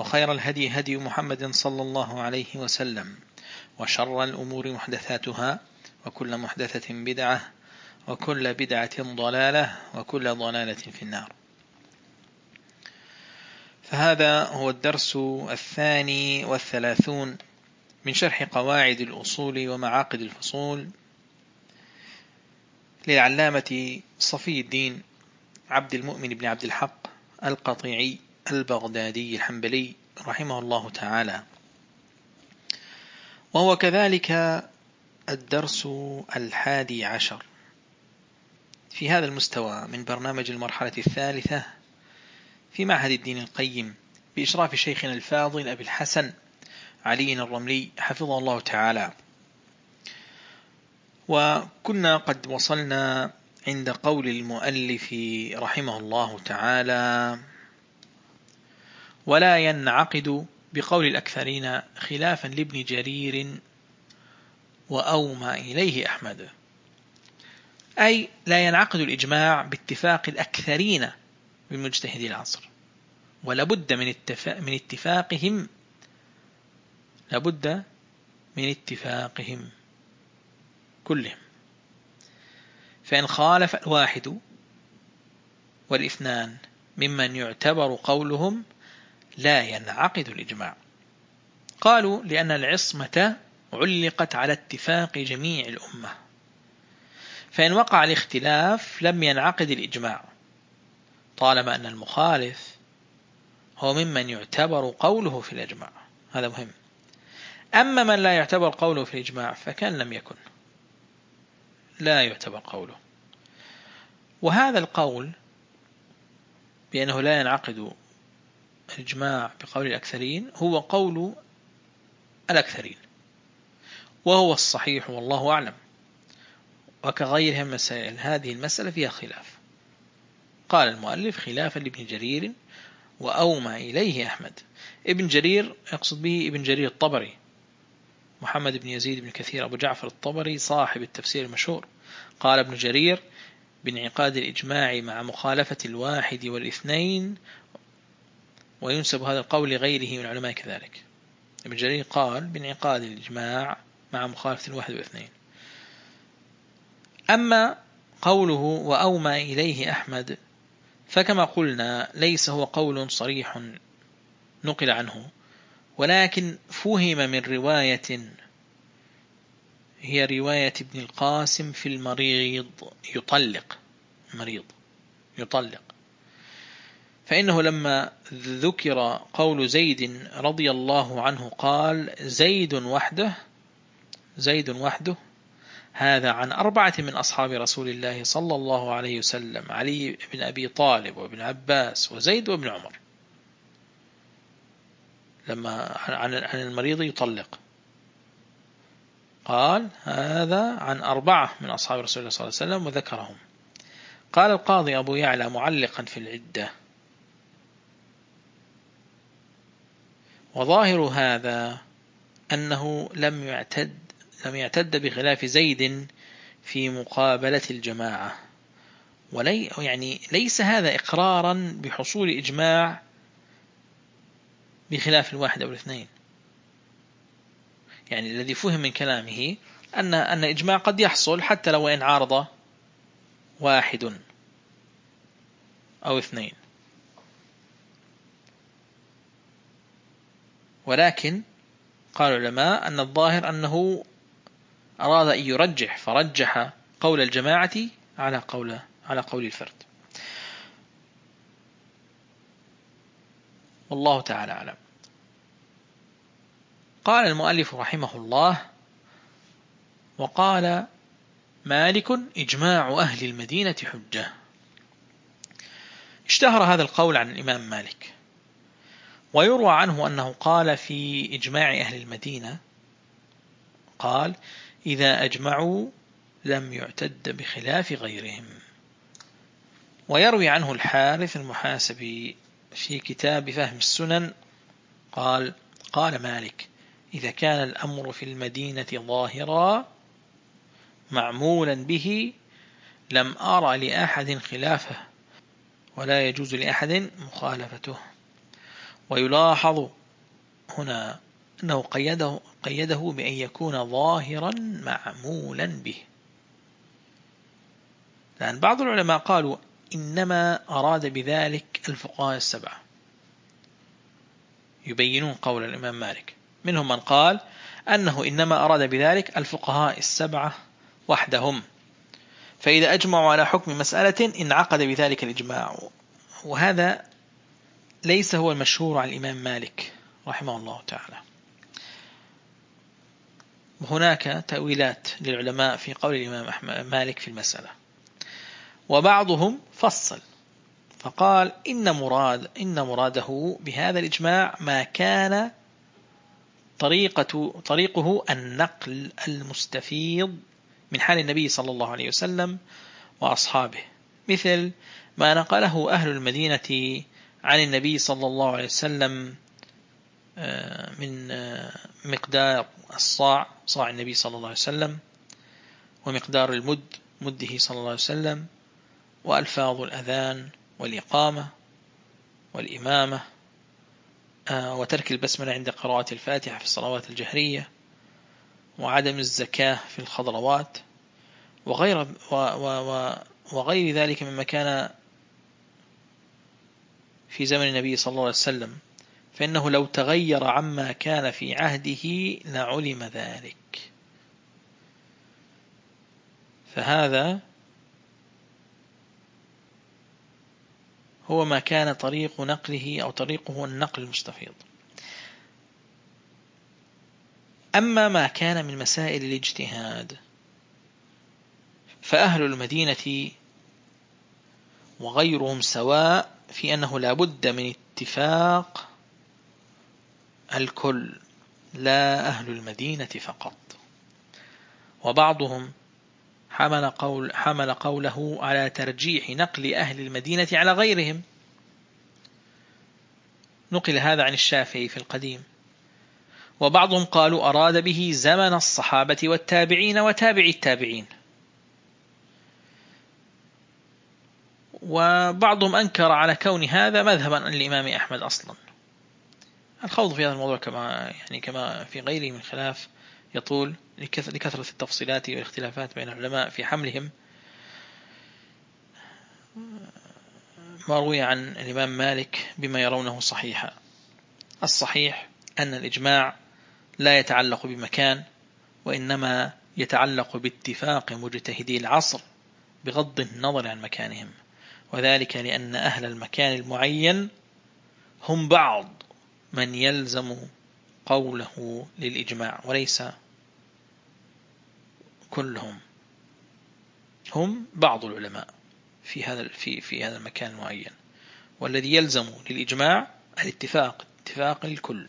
وخير الهدي هدي محمد صلى الله عليه وسلم وشر الأمور محدثاتها وكل محدثة بدعة وكل بدعة ضلالة وكل ضلالة في النار. فهذا هو الدرس الثاني والثلاثون من شرح قواعد الأصول ومعاقد الفصول للعلامة صفي الدين عبد المؤمن بن عبد الحق القطيعي. البغدادي الحنبلي رحمه الله تعالى. وهو كذلك الدرس الحادي عشر. في هذا المستوى من برنامج المرحلة الثالثة في معهد الدين القيم بإشراف شيخنا الفاضل أبي الحسن علي الرملي حفظه الله تعالى. وكنا قد وصلنا عند قول المؤلف رحمه الله تعالى ولا ينعقد بقول الأكثرين خلافا لابن جرير وأومى إليه أحمد. أي لا ينعقد الإجماع باتفاق الأكثرين من مجتهدي العصر ولابد من, اتفاق من اتفاقهم. لابد من اتفاقهم كلهم. فإن خالف الواحد والإثنان ممن يعتبر قولهم لا ينعقد الإجماع. قالوا لأن العصمة علقت على اتفاق جميع الأمة. فإن وقع الاختلاف لم ينعقد الإجماع. طالما أن المخالف هو ممن يعتبر قوله في الإجماع. هذا مهم. أما من لا يعتبر قوله في الإجماع فكان لم يكن. لا يعتبر قوله. وهذا القول بأنه لا ينعقد الإجماع بقول الأكثرين هو قول الأكثرين وهو الصحيح والله أعلم وكغيرها مسائل هذه المسألة فيها خلاف. قال المؤلف خلافا لابن جرير وأومى إليه أحمد. ابن جرير يقصد به ابن جرير الطبري محمد بن يزيد بن كثير أبو جعفر الطبري صاحب التفسير المشهور. قال ابن جرير بانعقاد الإجماع مع مخالفة الواحد والاثنين وينسب هذا القول لغيره من العلماء كذلك. ابن جرير قال بانعقاد الإجماع مع مخالفة الواحد والاثنين أما قوله وأومى إليه أحمد فكما قلنا ليس هو قول صريح نقل عنه ولكن فهم من رواية هي رواية ابن القاسم في المريض يطلق مريض يطلق. فإنه لما ذكر قول زيد رضي الله عنه قال زيد وحده زيد وحده هذا عن أربعة من أصحاب رسول الله صلى الله عليه وسلم علي بن أبي طالب وابن عباس وزيد وابن عمر. لما عن المريض يطلق. قال هذا عن أربعة من أصحاب رسول الله صلى الله عليه وسلم وذكرهم. قال القاضي أبو يعلى معلقا في العدة. وظاهر هذا أنه لم يعتد لم يعتد بخلاف زيد في مقابلة الجماعة. ولي يعني ليس هذا إقرارا بحصول إجماع بخلاف الواحد أو الاثنين. يعني الذي فهم من كلامه أن أن إجماع قد يحصل حتى لو إن عارض واحد أو اثنين. ولكن قال العلماء أن الظاهر أنه أراد أن يرجح فرجح قول الجماعة على قول على قول الفرد. والله تعالى أعلم. قال المؤلف رحمه الله وقال مالك إجماع أهل المدينة حجة. اشتهر هذا القول عن الإمام مالك. ويروى عنه أنه قال في إجماع أهل المدينة قال إذا أجمعوا لم يعتد بخلاف غيرهم. ويروي عنه الحارث المحاسبي في كتاب فهم السنن قال قال مالك إذا كان الأمر في المدينة ظاهرا معمولا به لم أرى لأحد خلافه ولا يجوز لأحد مخالفته. ويلاحظ هنا أنه قيده, قيده بأن يكون ظاهرا معمولا به. لأن بعض العلماء قالوا إنما أراد بذلك الفقهاء السبعة. يبينون قول الإمام مالك. منهم من قال أنه إنما أراد بذلك الفقهاء السبعة وحدهم. فإذا أجمعوا على حكم مسألة انعقد بذلك الإجماع. وهذا ليس هو المشهور عن الإمام مالك رحمه الله تعالى. هناك تأويلات للعلماء في قول الإمام مالك في المسألة. وبعضهم فصل فقال إن مراد إن مراده بهذا الإجماع ما كان طريقة طريقه النقل المستفيض من حال النبي صلى الله عليه وسلم وأصحابه مثل ما نقله أهل المدينة عن النبي صلى الله عليه وسلم آه، من آه، مقدار الصاع صاع النبي صلى الله عليه وسلم ومقدار المد مده صلى الله عليه وسلم وألفاظ الأذان والإقامة والإمامة آه، وترك البسملة عند قراءة الفاتحة في الصلوات الجهرية وعدم الزكاة في الخضروات وغير, وغير ذلك مما كان في زمن النبي صلى الله عليه وسلم فإنه لو تغير عما كان في عهده لعلم ذلك. فهذا هو ما كان طريق نقله أو طريقه النقل المستفيض. أما ما كان من مسائل الاجتهاد فأهل المدينة وغيرهم سواء في أنه لا بد من اتفاق الكل لا أهل المدينة فقط. وبعضهم حمل, قول حمل قوله على ترجيح نقل أهل المدينة على غيرهم. نقل هذا عن الشافعي في القديم. وبعضهم قالوا أراد به زمن الصحابة والتابعين وتابعي التابعين. وبعضهم أنكر على كون هذا مذهبا للإمام أحمد أصلا. الخوض في هذا الموضوع كما يعني كما في غيره من خلاف يطول لكثرة التفصيلات والاختلافات بين العلماء في حملهم. ما روي عن الإمام مالك بما يرونه صحيحا. الصحيح أن الإجماع لا يتعلق بمكان وإنما يتعلق باتفاق مجتهدي العصر بغض النظر عن مكانهم. وذلك لأن أهل المكان المعين هم بعض من يلزم قوله للإجماع وليس كلهم. هم بعض العلماء في هذا في في هذا المكان المعين. والذي يلزم للإجماع الاتفاق اتفاق الكل.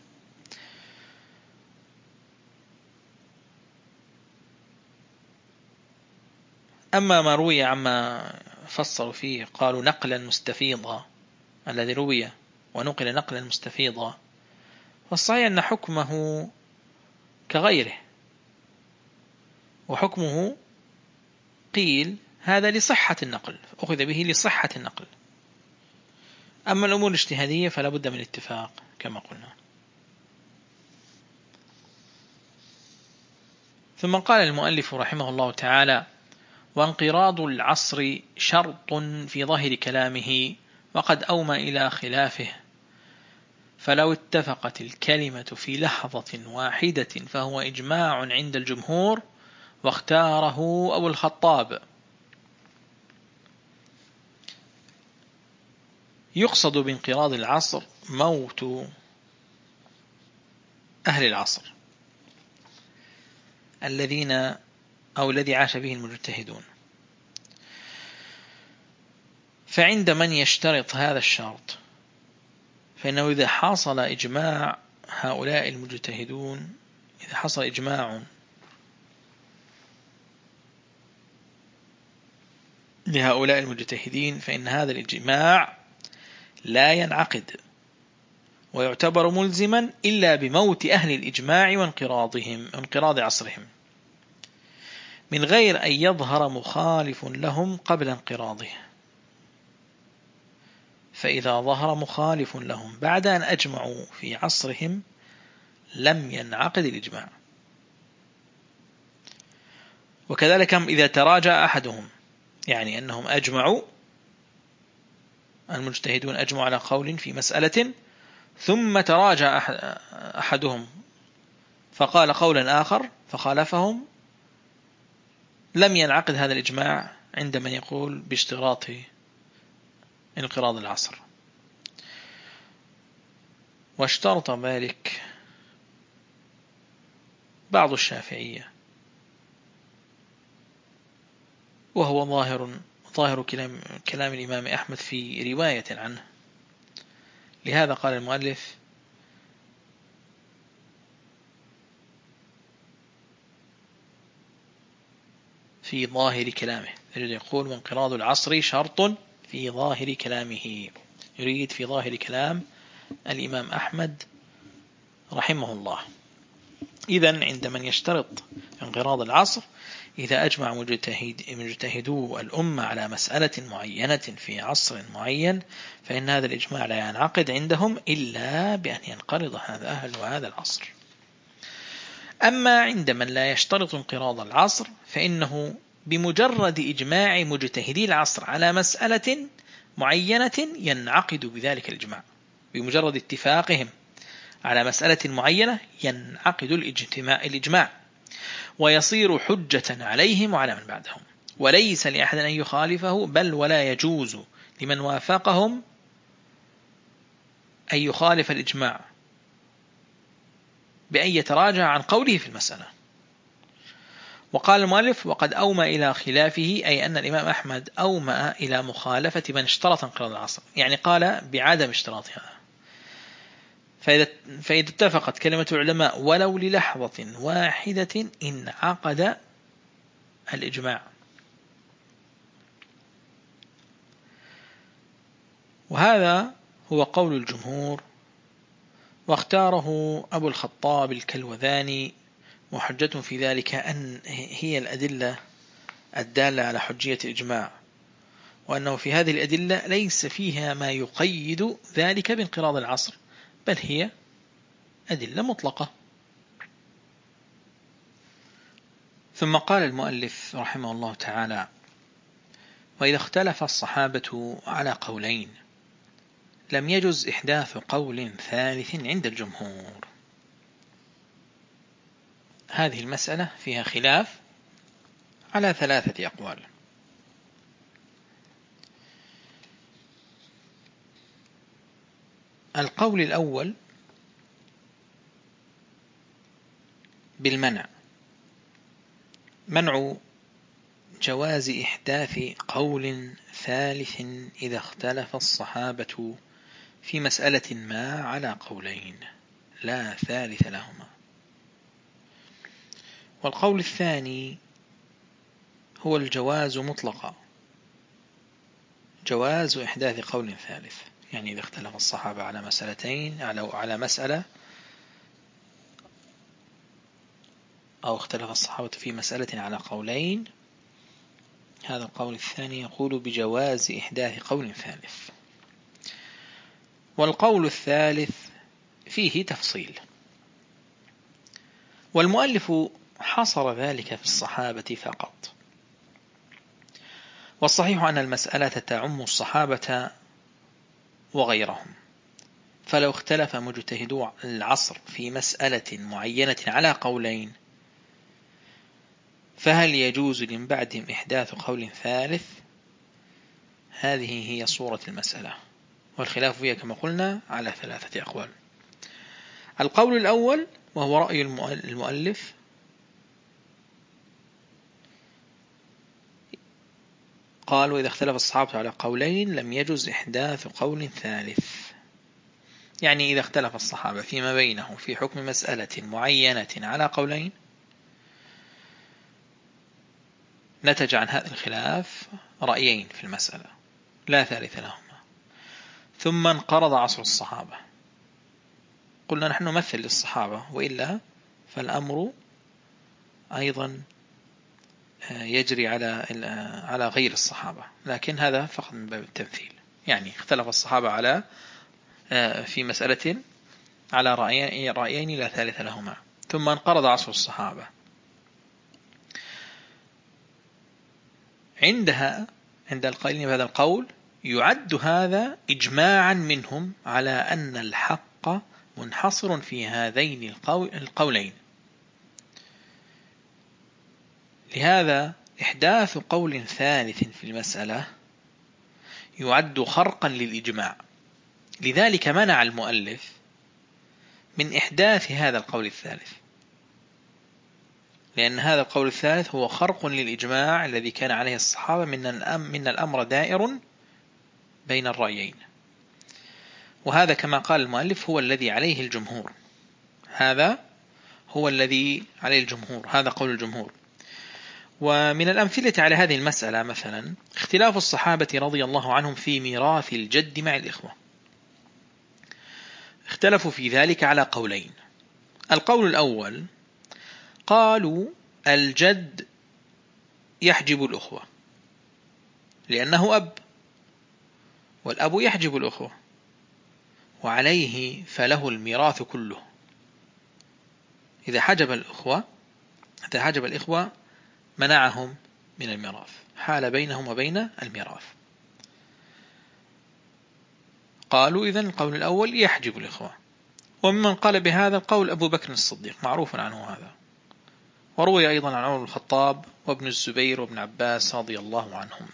أما ما روي عما فصلوا فيه قالوا نقلا مستفيضا الذي روي ونقل نقلا مستفيضا. والصحيح أن حكمه كغيره وحكمه قيل هذا لصحة النقل أخذ به لصحة النقل. أما الأمور الاجتهادية فلا بد من اتفاق كما قلنا. ثم قال المؤلف رحمه الله تعالى وانقراض العصر شرط في ظاهر كلامه وقد أومى إلى خلافه. فلو اتفقت الكلمة في لحظة واحدة فهو إجماع عند الجمهور واختاره أبو الخطاب. يقصد بانقراض العصر موت أهل العصر. الذين أو الذي عاش به المجتهدون. فعند من يشترط هذا الشرط فإنه إذا حصل إجماع هؤلاء المجتهدون إذا حصل إجماع لهؤلاء المجتهدين فإن هذا الإجماع لا ينعقد ويعتبر ملزما إلا بموت أهل الإجماع وانقراضهم انقراض عصرهم. من غير أن يظهر مخالف لهم قبل انقراضه. فإذا ظهر مخالف لهم بعد أن أجمعوا في عصرهم لم ينعقد الإجماع. وكذلك إذا تراجع أحدهم يعني أنهم أجمعوا المجتهدون أجمعوا على قول في مسألة ثم تراجع أحدهم فقال قولا آخر فخالفهم لم ينعقد هذا الإجماع عند من يقول باشتراط انقراض العصر. واشترط مالك بعض الشافعية. وهو ظاهر ظاهر كلام, كلام الإمام أحمد في رواية عنه. لهذا قال المؤلف في ظاهر كلامه. يريد يقول وانقراض العصر شرط في ظاهر كلامه. يريد في ظاهر كلام الإمام أحمد رحمه الله. إذا عند من يشترط انقراض العصر إذا أجمع مجتهد مجتهدو الأمة على مسألة معينة في عصر معين فإن هذا الإجماع لا ينعقد عندهم إلا بأن ينقرض هذا أهل هذا العصر. أما عند من لا يشترط انقراض العصر فإنه بمجرد إجماع مجتهدي العصر على مسألة معينة ينعقد بذلك الإجماع. بمجرد اتفاقهم على مسألة معينة ينعقد الإجماع. ويصير حجة عليهم وعلى من بعدهم. وليس لأحد أن يخالفه بل ولا يجوز لمن وافقهم أن يخالف الإجماع. بأن يتراجع عن قوله في المسألة. وقال المؤلف وقد أومى إلى خلافه أي أن الإمام أحمد أومى إلى مخالفة من اشترط انقراض العصر. يعني قال بعدم اشتراطها. فإذا, فإذا اتفقت كلمة العلماء ولو للحظة واحدة انعقد الإجماع. وهذا هو قول الجمهور واختاره أبو الخطاب الكلوذاني وحجة في ذلك أن هي الأدلة الدالة على حجية الإجماع وأنه في هذه الأدلة ليس فيها ما يقيد ذلك بانقراض العصر بل هي أدلة مطلقة. ثم قال المؤلف رحمه الله تعالى وإذا اختلف الصحابة على قولين لم يجز إحداث قول ثالث عند الجمهور. هذه المسألة فيها خلاف على ثلاثة أقوال. القول الأول بالمنع. منع جواز إحداث قول ثالث إذا اختلف الصحابة في مسألة ما على قولين لا ثالث لهما. والقول الثاني هو الجواز مطلقا. جواز إحداث قول ثالث. يعني إذا اختلف الصحابة على مسألتين على مسألة أو اختلف الصحابة في مسألة على قولين هذا القول الثاني يقول بجواز إحداث قول ثالث. والقول الثالث فيه تفصيل. والمؤلف حصر ذلك في الصحابة فقط. والصحيح أن المسألة تعم الصحابة وغيرهم. فلو اختلف مجتهدو العصر في مسألة معينة على قولين فهل يجوز من بعدهم إحداث قول ثالث؟ هذه هي صورة المسألة. والخلاف فيها كما قلنا على ثلاثة أقوال. القول الأول وهو رأي المؤلف. قال وإذا اختلف الصحابة على قولين لم يجوز إحداث قول ثالث. يعني إذا اختلف الصحابة فيما بينهم في حكم مسألة معينة على قولين نتج عن هذا الخلاف رأيين في المسألة. لا ثالث لهما ثم انقرض عصر الصحابة. قلنا نحن نمثل للصحابة وإلا فالأمر أيضا آه، يجري على آه، على غير الصحابة. لكن هذا فقط من باب التمثيل. يعني اختلف الصحابة على آه، في مسألة على رأيين, لا ثالث لهما. ثم انقرض عصر الصحابة. عندها عند القائلين بهذا القول يعد هذا إجماعا منهم على أن الحق منحصر في هذين القولين. لهذا إحداث قول ثالث في المسألة يعد خرقا للإجماع. لذلك منع المؤلف من إحداث هذا القول الثالث. لأن هذا القول الثالث هو خرق للإجماع الذي كان عليه الصحابة من الأمر دائر بين الرأيين. وهذا كما قال المؤلف هو الذي عليه الجمهور. هذا هو الذي عليه الجمهور. هذا قول الجمهور. ومن الأمثلة على هذه المسألة مثلا اختلاف الصحابة رضي الله عنهم في ميراث الجد مع الإخوة. اختلفوا في ذلك على قولين. القول الأول قالوا الجد يحجب الأخوة لأنه أب. والأب يحجب الأخوة وعليه فله الميراث كله. إذا حجب الأخوة إذا حجب الإخوة منعهم من الميراث حال بينهم وبين الميراث. قالوا إذن القول الأول يحجب الإخوة. وممن قال بهذا القول أبو بكر الصديق معروف عنه هذا. وروي أيضا عن عمر الخطاب وابن الزبير وابن عباس رضي الله عنهم.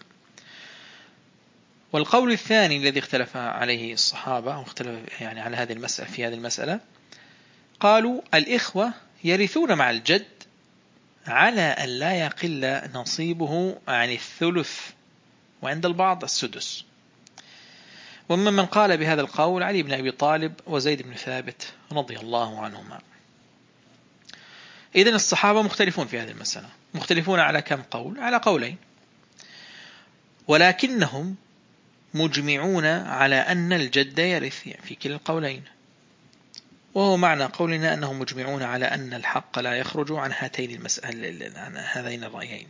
والقول الثاني الذي اختلف عليه الصحابة أو اختلف يعني على هذه المسألة في هذه المسألة قالوا الإخوة يرثون مع الجد على أن لا يقل نصيبه عن الثلث وعند البعض السدس. ومن من قال بهذا القول علي بن أبي طالب وزيد بن ثابت رضي الله عنهما. إذن الصحابة مختلفون في هذه المسألة. مختلفون على كم قول؟ على قولين. ولكنهم مجمعون على أن الجد يرث في كلا القولين. وهو معنى قولنا أنهم مجمعون على أن الحق لا يخرج عن هاتين المسألة عن هذين الرأيين.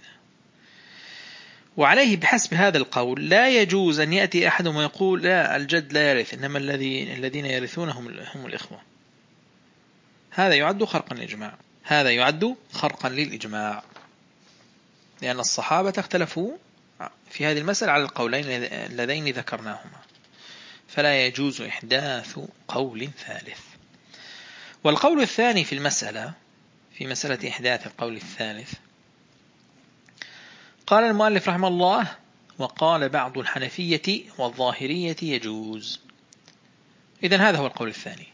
وعليه بحسب هذا القول لا يجوز أن يأتي أحدهم ويقول لا الجد لا يرث إنما الذي الذين يرثون هم, هم الإخوة. هذا يعد خرقا للإجماع. هذا يعد خرقا للإجماع. لأن الصحابة اختلفوا في هذه المسألة على القولين اللذين ذكرناهما. فلا يجوز إحداث قول ثالث. والقول الثاني في المسألة في مسألة إحداث القول الثالث قال المؤلف رحمه الله وقال بعض الحنفية والظاهرية يجوز. إذا هذا هو القول الثاني.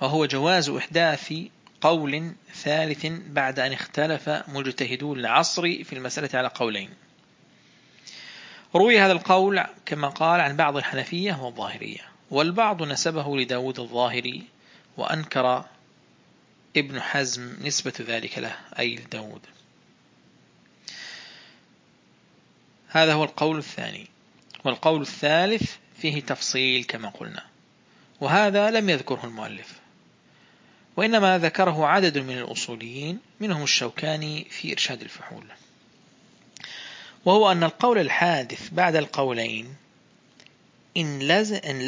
وهو جواز إحداث قول ثالث بعد أن اختلف مجتهدو العصر في المسألة على قولين. روي هذا القول كما قال عن بعض الحنفية والظاهرية والبعض نسبه لداود الظاهري وأنكر ابن حزم نسبة ذلك له أي لداود. هذا هو القول الثاني. والقول الثالث فيه تفصيل كما قلنا. وهذا لم يذكره المؤلف. وإنما ذكره عدد من الأصوليين منهم الشوكاني في إرشاد الفحول. وهو أن القول الحادث بعد القولين إن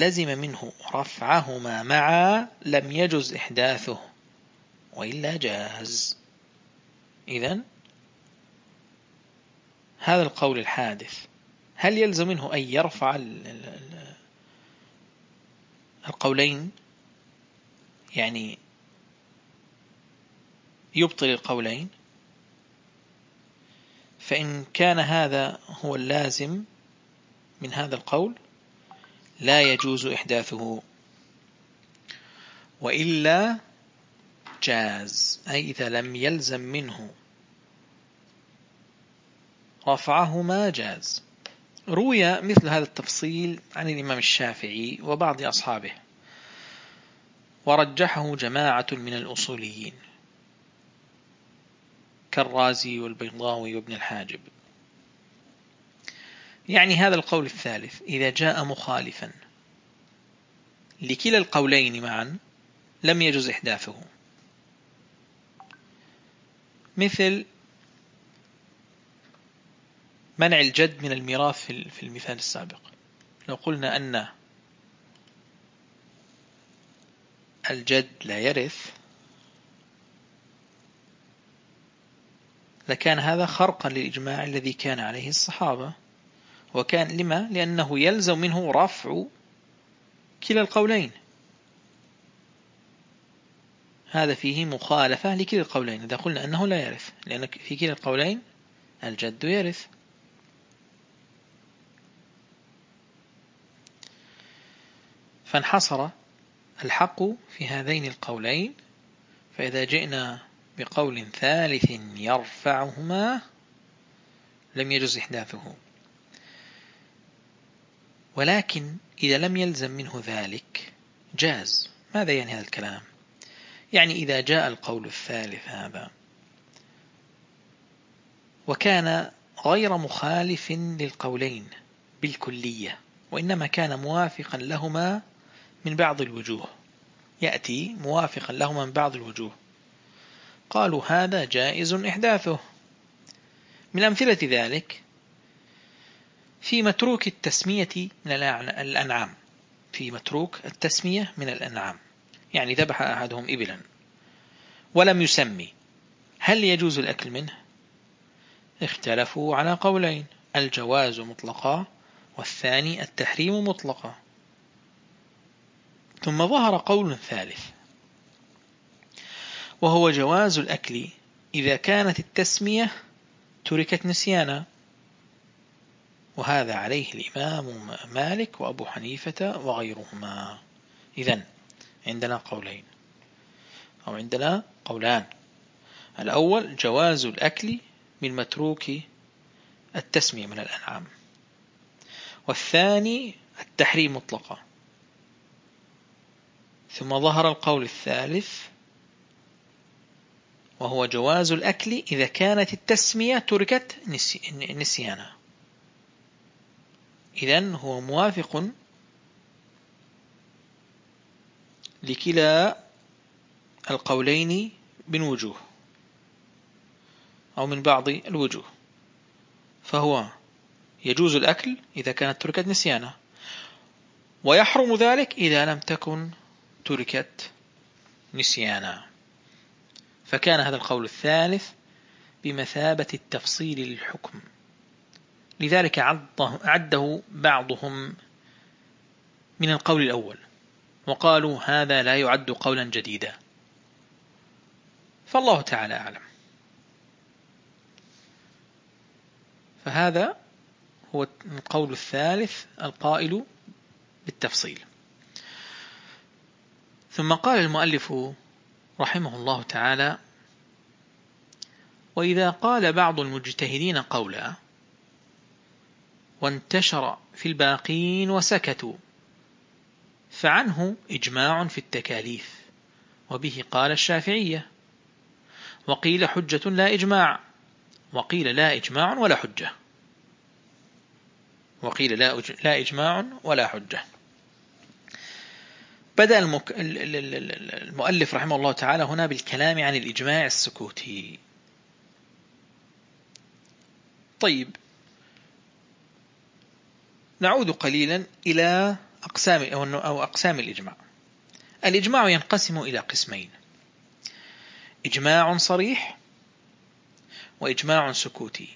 لزم منه رفعهما معا لم يجز إحداثه وإلا جاز. إذن هذا القول الحادث. هل يلزم منه أن يرفع القولين؟ يعني يبطل القولين. فإن كان هذا هو اللازم من هذا القول لا يجوز إحداثه. وإلا جاز أي إذا لم يلزم منه. رفعهما جاز. روي مثل هذا التفصيل عن الإمام الشافعي وبعض أصحابه. ورجحه جماعة من الأصوليين. كالرازي والبيضاوي وابن الحاجب. يعني هذا القول الثالث إذا جاء مخالفا لكلا القولين معا لم يجوز إحداثه. مثل منع الجد من الميراث في المثال السابق. لو قلنا أن الجد لا يرث لكان هذا خرقا للإجماع الذي كان عليه الصحابة. وكان لما؟ لأنه يلزم منه رفع كلا القولين. هذا فيه مخالفة لكلا القولين. إذا قلنا أنه لا يرث لأن في كلا القولين الجد يرث. فانحصر الحق في هذين القولين. فإذا جئنا بقول ثالث يرفعهما لم يجز إحداثه. ولكن إذا لم يلزم منه ذلك جاز. ماذا يعني هذا الكلام؟ يعني إذا جاء القول الثالث هذا وكان غير مخالف للقولين بالكلية وإنما كان موافقا لهما من بعض الوجوه. يأتي موافقا لهما من بعض الوجوه. قالوا هذا جائز إحداثه. من أمثلة ذلك في متروك التسمية من الأنعام. في متروك التسمية من الأنعام. يعني ذبح أحدهم إبلا. ولم يسمي. هل يجوز الأكل منه؟ اختلفوا على قولين. الجواز مطلقا والثاني التحريم مطلقا. ثم ظهر قول ثالث. وهو جواز الأكل. إذا كانت التسمية تركت نسيانا. وهذا عليه الإمام مالك وأبو حنيفة وغيرهما. إذن عندنا قولين. أو عندنا قولان. الأول جواز الأكل من متروك التسمية من الأنعام. والثاني التحريم مطلقا. ثم ظهر القول الثالث وهو جواز الأكل إذا كانت التسمية تركت نسيانا. إذن هو موافق لكلا القولين من وجوه أو من بعض الوجوه. فهو يجوز الأكل إذا كانت تركت نسيانا. ويحرم ذلك إذا لم تكن تركت نسيانا. فكان هذا القول الثالث بمثابة التفصيل للحكم. لذلك عده بعضهم من القول الأول وقالوا هذا لا يعد قولا جديدا. فالله تعالى أعلم. فهذا هو القول الثالث القائل بالتفصيل. ثم قال المؤلف رحمه الله تعالى وإذا قال بعض المجتهدين قولا وانتشر في الباقين وسكتوا فعنه إجماع في التكاليف وبه قال الشافعية وقيل حجة لا إجماع وقيل لا إجماع ولا حجة وقيل لا, إجماع ولا حجة. بدأ المك... المؤلف رحمه الله تعالى هنا بالكلام عن الإجماع السكوتي. طيب. نعود قليلا إلى أقسام أو أقسام الإجماع. الإجماع ينقسم إلى قسمين. إجماع صريح وإجماع سكوتي.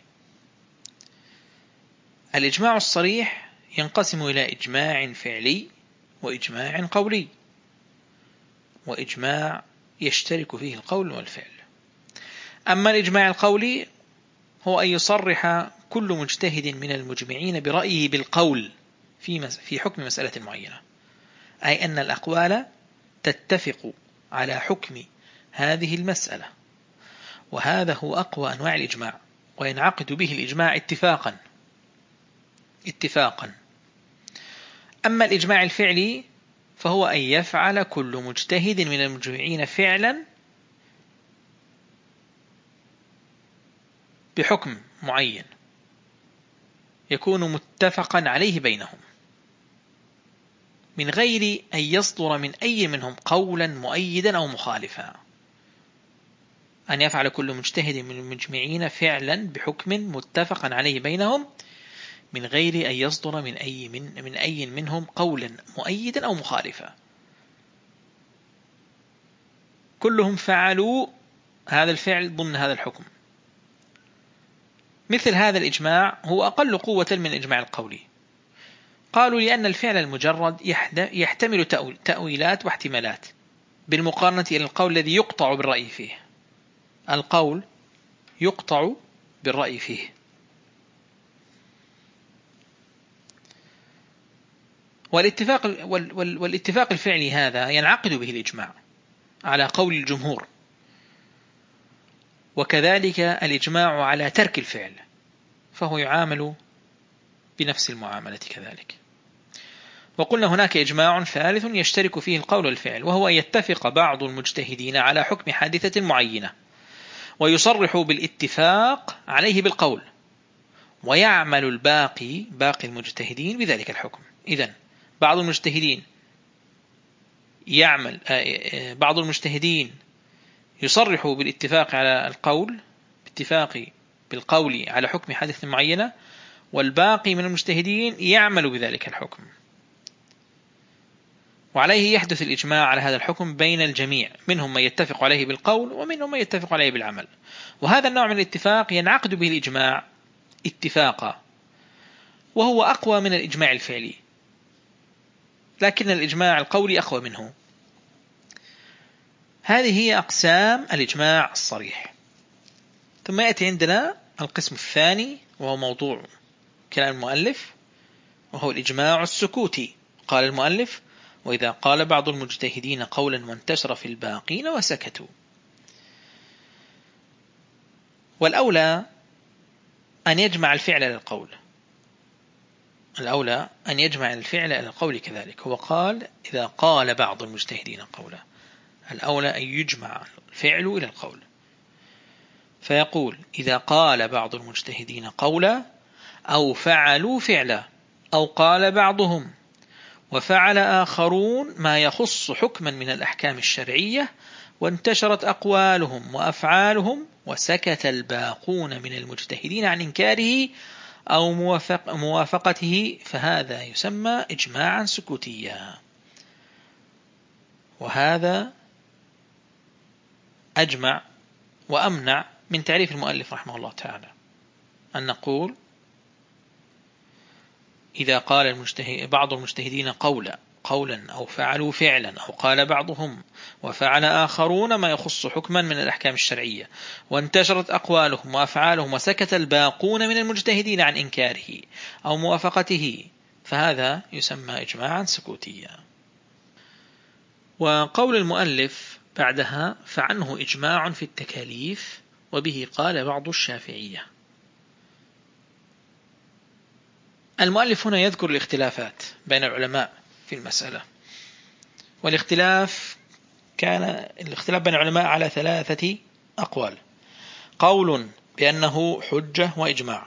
الإجماع الصريح ينقسم إلى إجماع فعلي وإجماع قولي. وإجماع يشترك فيه القول والفعل. أما الإجماع القولي هو أن يصرح كل مجتهد من المجمعين برأيه بالقول في في حكم مسألة معينة. أي أن الأقوال تتفق على حكم هذه المسألة. وهذا هو أقوى أنواع الإجماع. وينعقد به الإجماع اتفاقا. اتفاقا. أما الإجماع الفعلي فهو أن يفعل كل مجتهد من المجمعين فعلا بحكم معين يكون متفقا عليه بينهم من غير أن يصدر من أي منهم قولا مؤيدا أو مخالفا. أن يفعل كل مجتهد من المجمعين فعلا بحكم متفقا عليه بينهم من غير أن يصدر من أي, من, من أي منهم قولا مؤيدا أو مخالفا. كلهم فعلوا هذا الفعل ضمن هذا الحكم. مثل هذا الإجماع هو أقل قوة من الإجماع القولي قالوا لأن الفعل المجرد يحتمل تأويلات واحتمالات بالمقارنة إلى القول الذي يقطع بالرأي فيه. القول يقطع بالرأي فيه. والاتفاق, والاتفاق الفعلي هذا ينعقد به الإجماع على قول الجمهور. وكذلك الإجماع على ترك الفعل فهو يعامل بنفس المعاملة كذلك. وقلنا هناك إجماع ثالث يشترك فيه القول والفعل وهو أن يتفق بعض المجتهدين على حكم حادثة معينة ويصرح بالاتفاق عليه بالقول ويعمل الباقي باقي المجتهدين بذلك الحكم. إذن بعض المجتهدين يعمل آه، آه، بعض المجتهدين يصرح بالاتفاق على القول باتفاق بالقول على حكم حادثة معينة والباقي من المجتهدين يعمل بذلك الحكم. وعليه يحدث الإجماع على هذا الحكم بين الجميع منهم من يتفق عليه بالقول ومنهم من يتفق عليه بالعمل. وهذا النوع من الاتفاق ينعقد به الإجماع اتفاقا وهو أقوى من الإجماع الفعلي. لكن الإجماع القولي أقوى منه. هذه هي أقسام الإجماع الصريح. ثم يأتي عندنا القسم الثاني وهو موضوع كلام المؤلف وهو الإجماع السكوتي. قال المؤلف وإذا قال بعض المجتهدين قولا وانتشر في الباقين وسكتوا. والأولى أن يجمع الفعل للقول. الأولى أن يجمع الفعل إلى القول كذلك. هو قال إذا قال بعض المجتهدين قولا الأولى أن يجمع الفعل إلى القول. فيقول إذا قال بعض المجتهدين قولا أو فعلوا فعلا أو قال بعضهم وفعل آخرون ما يخص حكما من الأحكام الشرعية وانتشرت أقوالهم وأفعالهم وسكت الباقون من المجتهدين عن إنكاره أو موافق موافقته فهذا يسمى إجماعا سكوتيا. وهذا أجمع وأمنع من تعريف المؤلف رحمه الله تعالى. أن نقول إذا قال المجتهد بعض المجتهدين قولا قولا أو فعلوا فعلا أو قال بعضهم وفعل آخرون ما يخص حكما من الأحكام الشرعية. وانتشرت أقوالهم وأفعالهم وسكت الباقون من المجتهدين عن إنكاره أو موافقته فهذا يسمى إجماعا سكوتيا. وقول المؤلف بعدها فعنه إجماع في التكاليف وبه قال بعض الشافعية المؤلف هنا يذكر الاختلافات بين العلماء. في المسألة. والاختلاف كان الاختلاف بين العلماء على ثلاثة أقوال. قول بأنه حجة وإجماع.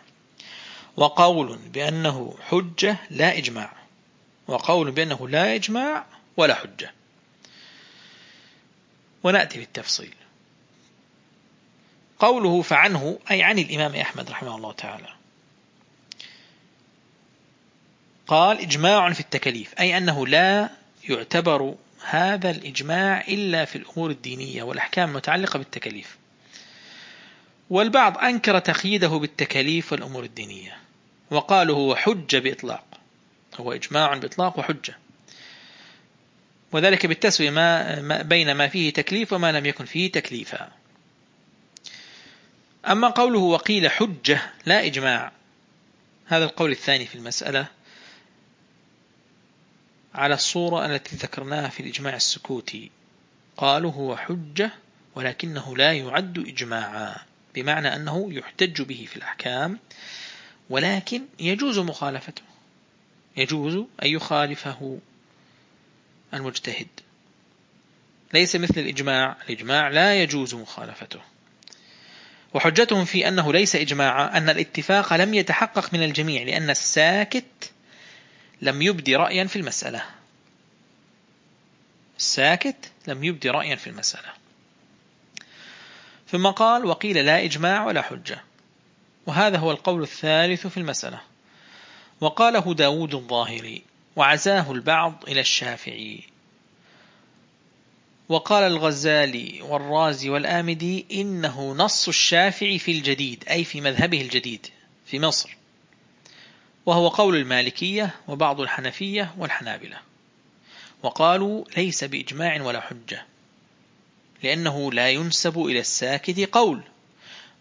وقول بأنه حجة لا إجماع. وقول بأنه لا إجماع ولا حجة. ونأتي بالتفصيل. قوله فعنه أي عن الإمام أحمد رحمه الله تعالى. قال إجماع في التكاليف أي أنه لا يعتبر هذا الإجماع إلا في الأمور الدينية والأحكام المتعلقة بالتكاليف. والبعض أنكر تقييده بالتكاليف والأمور الدينية وقالوا هو حجة بإطلاق هو إجماع بإطلاق وحجة. وذلك بالتسوية ما بين ما فيه تكليف وما لم يكن فيه تكليفا. أما قوله وقيل حجة لا إجماع هذا القول الثاني في المسألة. على الصورة التي ذكرناها في الإجماع السكوتي. قالوا هو حجة ولكنه لا يعد إجماعا بمعنى أنه يحتج به في الأحكام ولكن يجوز مخالفته. يجوز أن يخالفه المجتهد. ليس مثل الإجماع. الإجماع لا يجوز مخالفته. وحجتهم في أنه ليس إجماعا أن الاتفاق لم يتحقق من الجميع لأن الساكت لم يبدي رأيا في المسألة. الساكت لم يبدي رأيا في المسألة. ثم قال وقيل لا إجماع ولا حجة. وهذا هو القول الثالث في المسألة. وقاله داود الظاهري وعزاه البعض إلى الشافعي. وقال الغزالي والرازي والآمدي إنه نص الشافعي في الجديد أي في مذهبه الجديد في مصر. وهو قول المالكية وبعض الحنفية والحنابلة. وقالوا ليس بإجماع ولا حجة لأنه لا ينسب إلى الساكت قول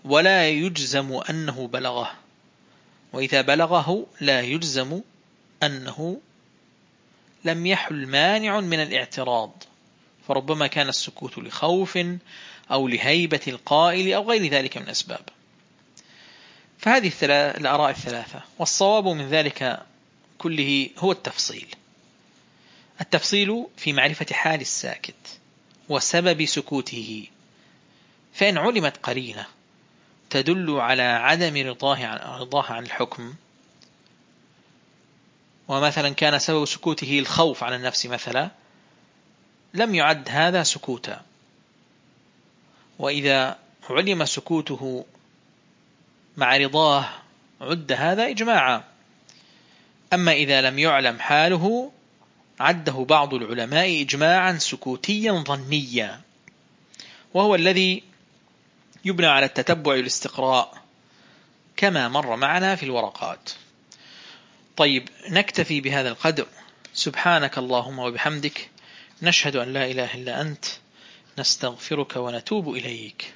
ولا يجزم أنه بلغه. وإذا بلغه لا يجزم أنه لم يحل مانع من الاعتراض فربما كان السكوت لخوف أو لهيبة القائل أو غير ذلك من أسباب. فهذه الآراء الثلاثة. والصواب من ذلك كله هو التفصيل. التفصيل في معرفة حال الساكت وسبب سكوته. فإن علمت قرينة تدل على عدم رضاه عن, رضاه عن الحكم. ومثلا كان سبب سكوته الخوف عن النفس مثلا لم يعد هذا سكوتا. وإذا علم سكوته مع رضاه عد هذا إجماعا. أما إذا لم يعلم حاله عده بعض العلماء إجماعا سكوتيا ظنيا وهو الذي يبنى على التتبع والاستقراء كما مر معنا في الورقات. طيب نكتفي بهذا القدر. سبحانك اللهم وبحمدك نشهد أن لا إله إلا أنت نستغفرك ونتوب إليك.